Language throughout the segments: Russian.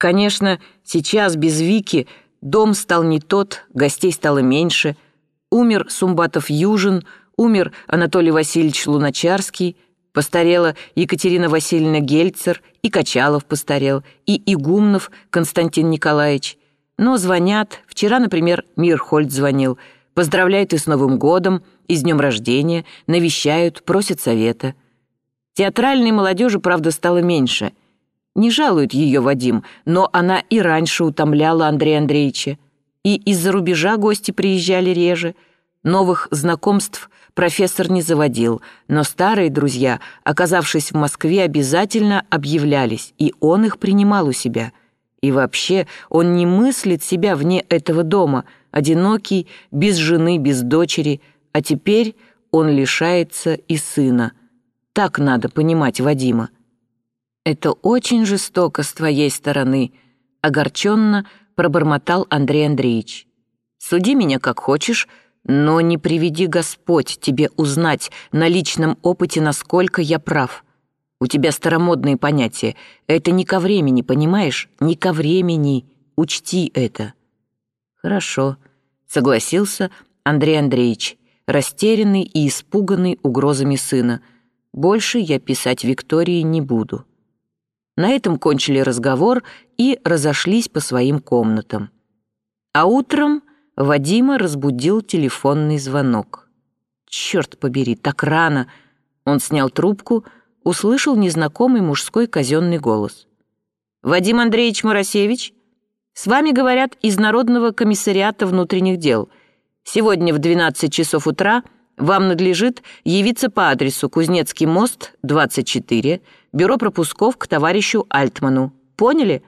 Конечно, сейчас без Вики дом стал не тот, гостей стало меньше. Умер Сумбатов Южин, умер Анатолий Васильевич Луначарский, постарела Екатерина Васильевна Гельцер, и Качалов постарел, и Игумнов Константин Николаевич. Но звонят, вчера, например, Мирхольд звонил, поздравляют и с Новым годом, и с днем рождения, навещают, просят совета. Театральной молодежи, правда, стало меньше. Не жалует ее Вадим, но она и раньше утомляла Андрея Андреевича. И из-за рубежа гости приезжали реже. Новых знакомств профессор не заводил, но старые друзья, оказавшись в Москве, обязательно объявлялись, и он их принимал у себя. И вообще он не мыслит себя вне этого дома, одинокий, без жены, без дочери, а теперь он лишается и сына. Так надо понимать Вадима. «Это очень жестоко с твоей стороны», — огорченно пробормотал Андрей Андреевич. «Суди меня как хочешь, но не приведи Господь тебе узнать на личном опыте, насколько я прав. У тебя старомодные понятия. Это не ко времени, понимаешь? Не ко времени. Учти это». «Хорошо», — согласился Андрей Андреевич, растерянный и испуганный угрозами сына. «Больше я писать Виктории не буду». На этом кончили разговор и разошлись по своим комнатам. А утром Вадима разбудил телефонный звонок. «Черт побери, так рано!» Он снял трубку, услышал незнакомый мужской казенный голос. «Вадим Андреевич Моросевич, с вами говорят из Народного комиссариата внутренних дел. Сегодня в 12 часов утра вам надлежит явиться по адресу Кузнецкий мост, 24, бюро пропусков к товарищу Альтману. Поняли?»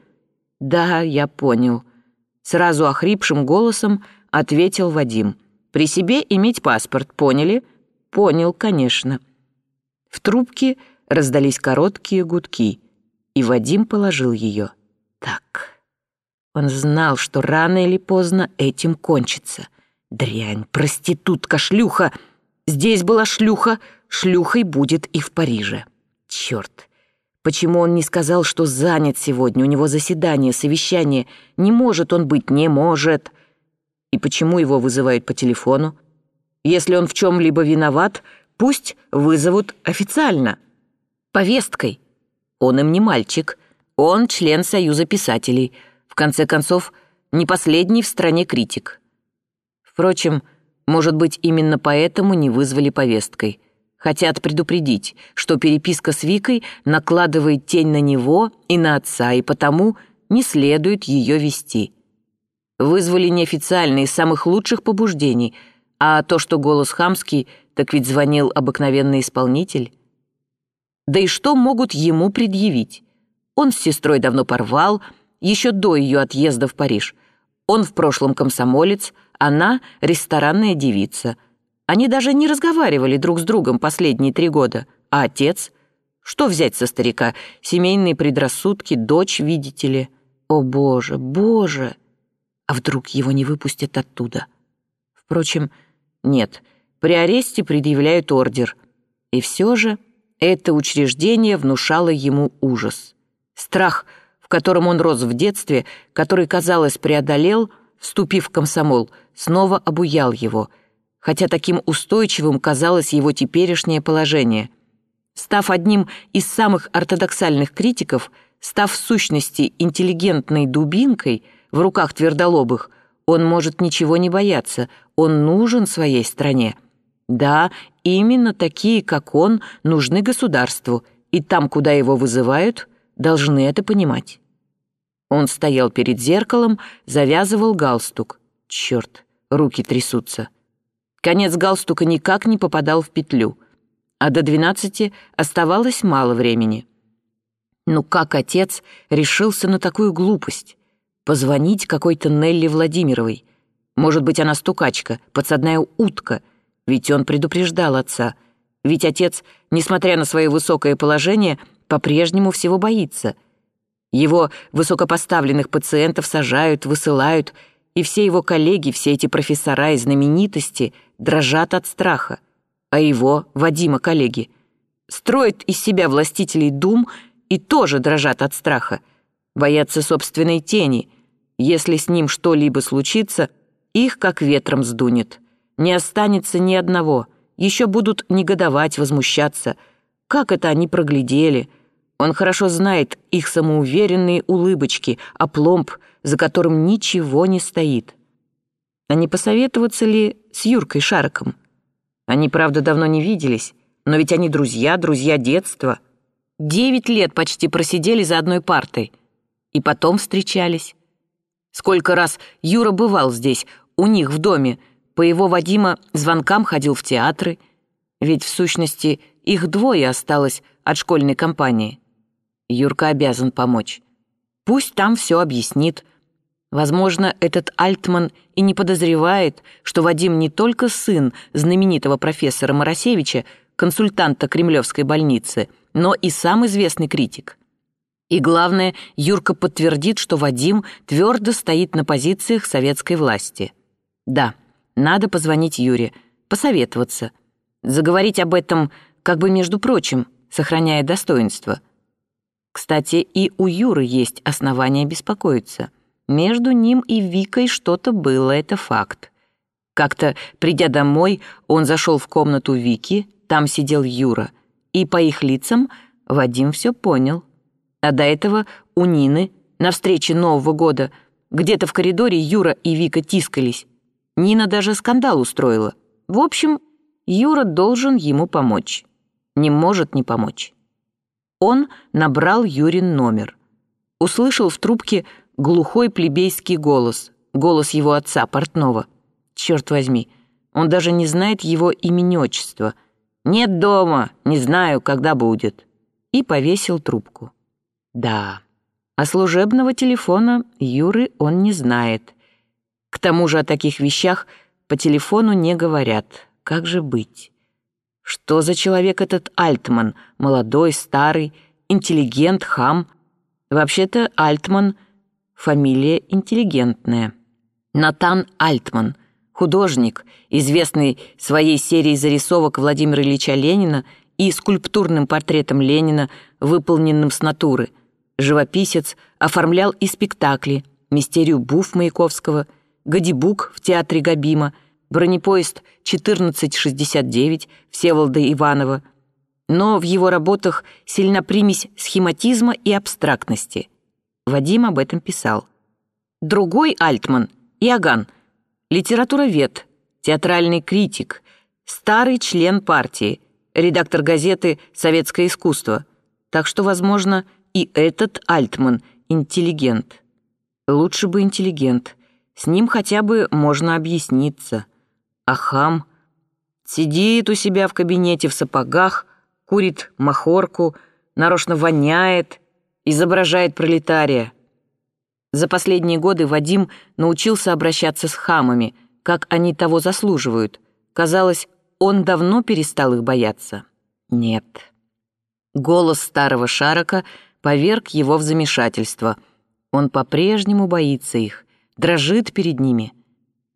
«Да, я понял», — сразу охрипшим голосом ответил Вадим. «При себе иметь паспорт, поняли?» «Понял, конечно». В трубке раздались короткие гудки, и Вадим положил ее. «Так». Он знал, что рано или поздно этим кончится. Дрянь, проститутка, шлюха. Здесь была шлюха, шлюхой будет и в Париже. Черт. Почему он не сказал, что занят сегодня? У него заседание, совещание. Не может он быть, не может. И почему его вызывают по телефону? Если он в чем-либо виноват, пусть вызовут официально. Повесткой. Он им не мальчик. Он член Союза писателей. В конце концов, не последний в стране критик. Впрочем, может быть, именно поэтому не вызвали повесткой. Хотят предупредить, что переписка с Викой накладывает тень на него и на отца, и потому не следует ее вести. Вызвали неофициально из самых лучших побуждений, а то, что голос хамский, так ведь звонил обыкновенный исполнитель. Да и что могут ему предъявить? Он с сестрой давно порвал, еще до ее отъезда в Париж. Он в прошлом комсомолец, она — ресторанная девица — они даже не разговаривали друг с другом последние три года. А отец? Что взять со старика? Семейные предрассудки, дочь, видите ли? О, боже, боже! А вдруг его не выпустят оттуда? Впрочем, нет, при аресте предъявляют ордер. И все же это учреждение внушало ему ужас. Страх, в котором он рос в детстве, который, казалось, преодолел, вступив в комсомол, снова обуял его — хотя таким устойчивым казалось его теперешнее положение. Став одним из самых ортодоксальных критиков, став в сущности интеллигентной дубинкой в руках твердолобых, он может ничего не бояться, он нужен своей стране. Да, именно такие, как он, нужны государству, и там, куда его вызывают, должны это понимать. Он стоял перед зеркалом, завязывал галстук. Черт, руки трясутся. Конец галстука никак не попадал в петлю, а до двенадцати оставалось мало времени. Ну как отец решился на такую глупость? Позвонить какой-то Нелли Владимировой. Может быть, она стукачка, подсадная утка, ведь он предупреждал отца. Ведь отец, несмотря на свое высокое положение, по-прежнему всего боится. Его высокопоставленных пациентов сажают, высылают, и все его коллеги, все эти профессора и знаменитости дрожат от страха, а его, Вадима, коллеги, строят из себя властителей дум и тоже дрожат от страха. боятся собственной тени. Если с ним что-либо случится, их как ветром сдунет. Не останется ни одного. Еще будут негодовать, возмущаться. Как это они проглядели? Он хорошо знает их самоуверенные улыбочки, опломб, за которым ничего не стоит. А не посоветоваться ли с Юркой Шароком? Они, правда, давно не виделись, но ведь они друзья, друзья детства. Девять лет почти просидели за одной партой. И потом встречались. Сколько раз Юра бывал здесь, у них в доме, по его Вадима звонкам ходил в театры, ведь в сущности их двое осталось от школьной компании. Юрка обязан помочь. Пусть там все объяснит. Возможно, этот Альтман и не подозревает, что Вадим не только сын знаменитого профессора Моросевича, консультанта Кремлевской больницы, но и сам известный критик. И главное, Юрка подтвердит, что Вадим твердо стоит на позициях советской власти. Да, надо позвонить Юре, посоветоваться, заговорить об этом как бы между прочим, сохраняя достоинство. Кстати, и у Юры есть основания беспокоиться. Между ним и Викой что-то было, это факт. Как-то, придя домой, он зашел в комнату Вики, там сидел Юра, и по их лицам Вадим все понял. А до этого у Нины на встрече Нового года где-то в коридоре Юра и Вика тискались. Нина даже скандал устроила. В общем, Юра должен ему помочь. Не может не помочь. Он набрал Юрин номер. Услышал в трубке глухой плебейский голос, голос его отца, портного. Черт возьми, он даже не знает его имени-отчества — «Нет дома, не знаю, когда будет». И повесил трубку. Да, а служебного телефона Юры он не знает. К тому же о таких вещах по телефону не говорят. Как же быть? Что за человек этот Альтман? Молодой, старый, интеллигент, хам? Вообще-то Альтман — фамилия интеллигентная. Натан Альтман — художник, известный своей серией зарисовок Владимира Ильича Ленина и скульптурным портретом Ленина, выполненным с натуры. Живописец оформлял и спектакли «Мистерию Буф» Маяковского, «Гадибук» в театре Габима, бронепоезд 1469 Всеволода Иванова. Но в его работах сильна примесь схематизма и абстрактности. Вадим об этом писал. Другой Альтман, Иоганн, литературовед, театральный критик, старый член партии, редактор газеты «Советское искусство». Так что, возможно, и этот Альтман интеллигент. Лучше бы интеллигент. С ним хотя бы можно объясниться. А хам сидит у себя в кабинете в сапогах, курит махорку, нарочно воняет, изображает пролетария. За последние годы Вадим научился обращаться с хамами, как они того заслуживают. Казалось, он давно перестал их бояться. Нет. Голос старого Шарока поверг его в замешательство. Он по-прежнему боится их, дрожит перед ними.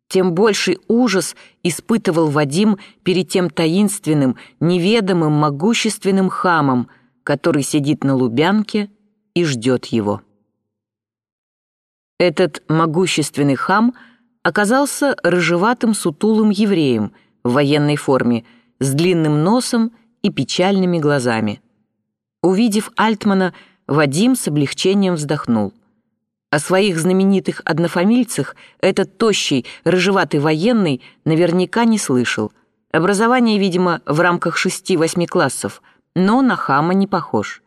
Тем больший ужас испытывал Вадим перед тем таинственным, неведомым, могущественным хамом, который сидит на Лубянке и ждет его. Этот могущественный хам оказался рыжеватым сутулым евреем в военной форме с длинным носом и печальными глазами. Увидев Альтмана, Вадим с облегчением вздохнул. О своих знаменитых однофамильцах этот тощий, рыжеватый военный наверняка не слышал. Образование, видимо, в рамках шести-восьми классов, но на хама не похож.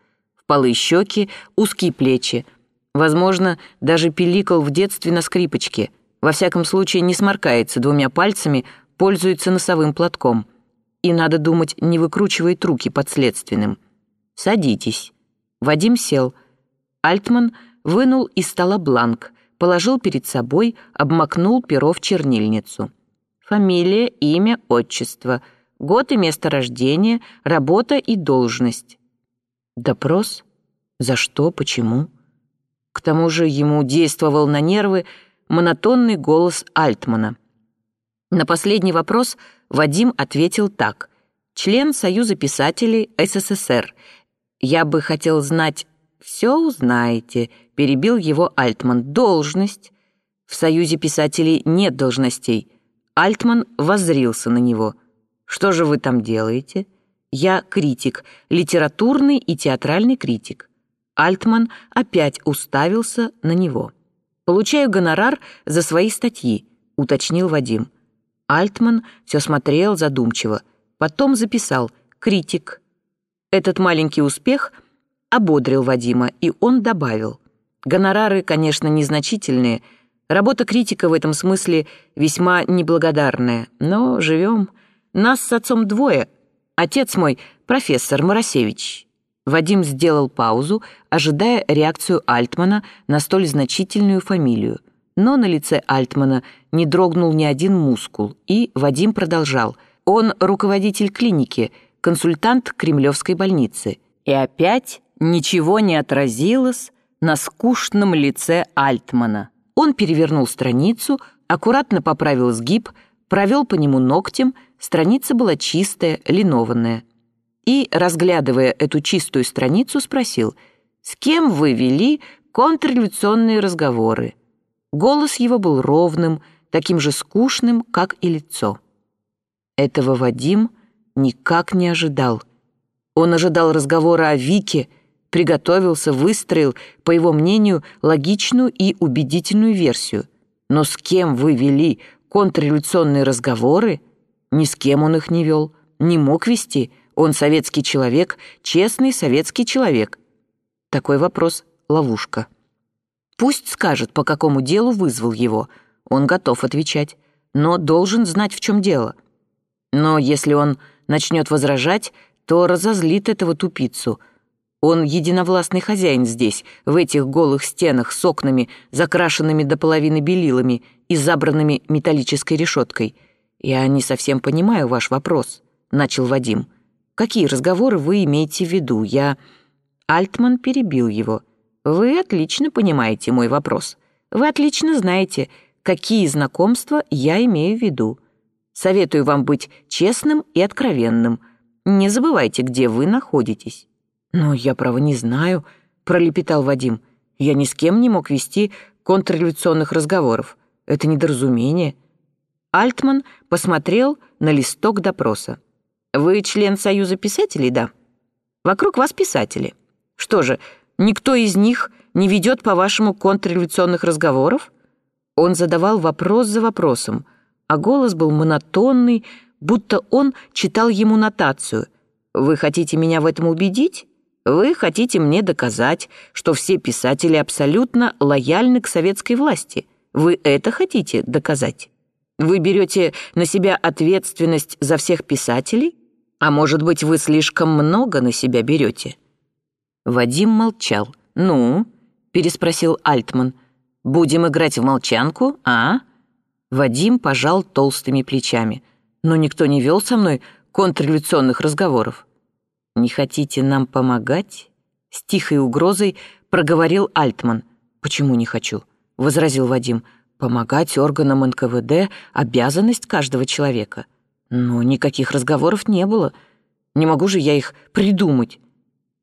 Впалые щеки, узкие плечи — Возможно, даже пиликал в детстве на скрипочке. Во всяком случае, не сморкается двумя пальцами, пользуется носовым платком. И, надо думать, не выкручивает руки подследственным. «Садитесь». Вадим сел. Альтман вынул из стола бланк, положил перед собой, обмакнул перо в чернильницу. Фамилия, имя, отчество, год и место рождения, работа и должность. Допрос? За что, почему? К тому же ему действовал на нервы монотонный голос Альтмана. На последний вопрос Вадим ответил так. «Член Союза писателей СССР. Я бы хотел знать, «Все узнаете», — перебил его Альтман. «Должность». В Союзе писателей нет должностей. Альтман воззрился на него. «Что же вы там делаете?» «Я критик, литературный и театральный критик». Альтман опять уставился на него. «Получаю гонорар за свои статьи», — уточнил Вадим. Альтман все смотрел задумчиво, потом записал «критик». Этот маленький успех ободрил Вадима, и он добавил. Гонорары, конечно, незначительные, работа критика в этом смысле весьма неблагодарная, но живем. Нас с отцом двое. Отец мой — профессор Моросевич. Вадим сделал паузу, ожидая реакцию Альтмана на столь значительную фамилию. Но на лице Альтмана не дрогнул ни один мускул, и Вадим продолжал. Он руководитель клиники, консультант Кремлевской больницы. И опять ничего не отразилось на скучном лице Альтмана. Он перевернул страницу, аккуратно поправил сгиб, провел по нему ногтем, страница была чистая, линованная. И, разглядывая эту чистую страницу, спросил, «С кем вы вели контрреволюционные разговоры?» Голос его был ровным, таким же скучным, как и лицо. Этого Вадим никак не ожидал. Он ожидал разговора о Вике, приготовился, выстроил, по его мнению, логичную и убедительную версию. Но с кем вы вели контрреволюционные разговоры? Ни с кем он их не вел, не мог вести. Он советский человек, честный советский человек. Такой вопрос — ловушка. Пусть скажет, по какому делу вызвал его. Он готов отвечать, но должен знать, в чем дело. Но если он начнет возражать, то разозлит этого тупицу. Он единовластный хозяин здесь, в этих голых стенах с окнами, закрашенными до половины белилами и забранными металлической решеткой. «Я не совсем понимаю ваш вопрос», — начал Вадим. «Какие разговоры вы имеете в виду? Я...» Альтман перебил его — вы отлично понимаете мой вопрос. Вы отлично знаете, какие знакомства я имею в виду. Советую вам быть честным и откровенным. Не забывайте, где вы находитесь». «Но я, право, не знаю», — пролепетал Вадим. «Я ни с кем не мог вести контрреволюционных разговоров. Это недоразумение». Альтман посмотрел на листок допроса. «Вы член Союза писателей, да? Вокруг вас писатели. Что же, Никто из них не ведет, по-вашему, контрреволюционных разговоров?» Он задавал вопрос за вопросом, а голос был монотонный, будто он читал ему нотацию. «Вы хотите меня в этом убедить? Вы хотите мне доказать, что все писатели абсолютно лояльны к советской власти? Вы это хотите доказать? Вы берете на себя ответственность за всех писателей? А может быть, вы слишком много на себя берете?» Вадим молчал. «Ну?» — переспросил Альтман. «Будем играть в молчанку, а?» Вадим пожал толстыми плечами. «Но никто не вел со мной контрреволюционных разговоров». «Не хотите нам помогать?» С тихой угрозой проговорил Альтман. «Почему не хочу?» — возразил Вадим. «Помогать органам НКВД — обязанность каждого человека». Но никаких разговоров не было. Не могу же я их придумать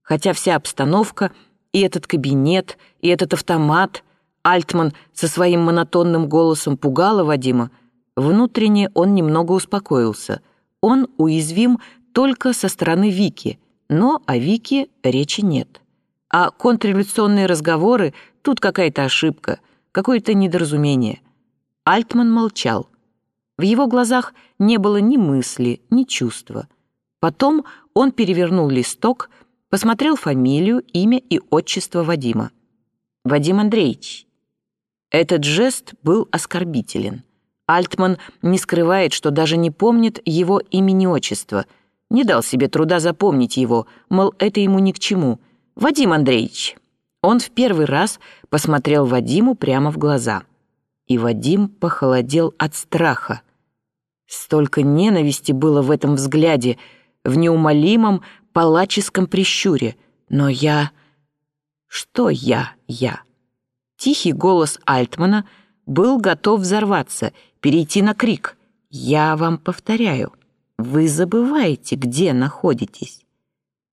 хотя вся обстановка, и этот кабинет, и этот автомат, Альтман со своим монотонным голосом пугала Вадима, внутренне он немного успокоился. Он уязвим только со стороны Вики, но о Вике речи нет. А контрреволюционные разговоры — тут какая-то ошибка, какое-то недоразумение. Альтман молчал. В его глазах не было ни мысли, ни чувства. Потом он перевернул листок — посмотрел фамилию, имя и отчество Вадима. Вадим Андреевич. Этот жест был оскорбителен. Альтман не скрывает, что даже не помнит его имени-отчества. Не дал себе труда запомнить его, мол, это ему ни к чему. «Вадим Андреевич». Он в первый раз посмотрел Вадиму прямо в глаза. И Вадим похолодел от страха. Столько ненависти было в этом взгляде, в неумолимом, палаческом прищуре. Но я... Что я, я? Тихий голос Альтмана был готов взорваться, перейти на крик. «Я вам повторяю, вы забываете, где находитесь.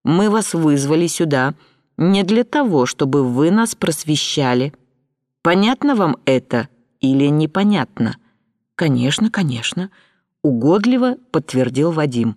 Мы вас вызвали сюда не для того, чтобы вы нас просвещали. Понятно вам это или непонятно?» «Конечно, конечно», — угодливо подтвердил Вадим.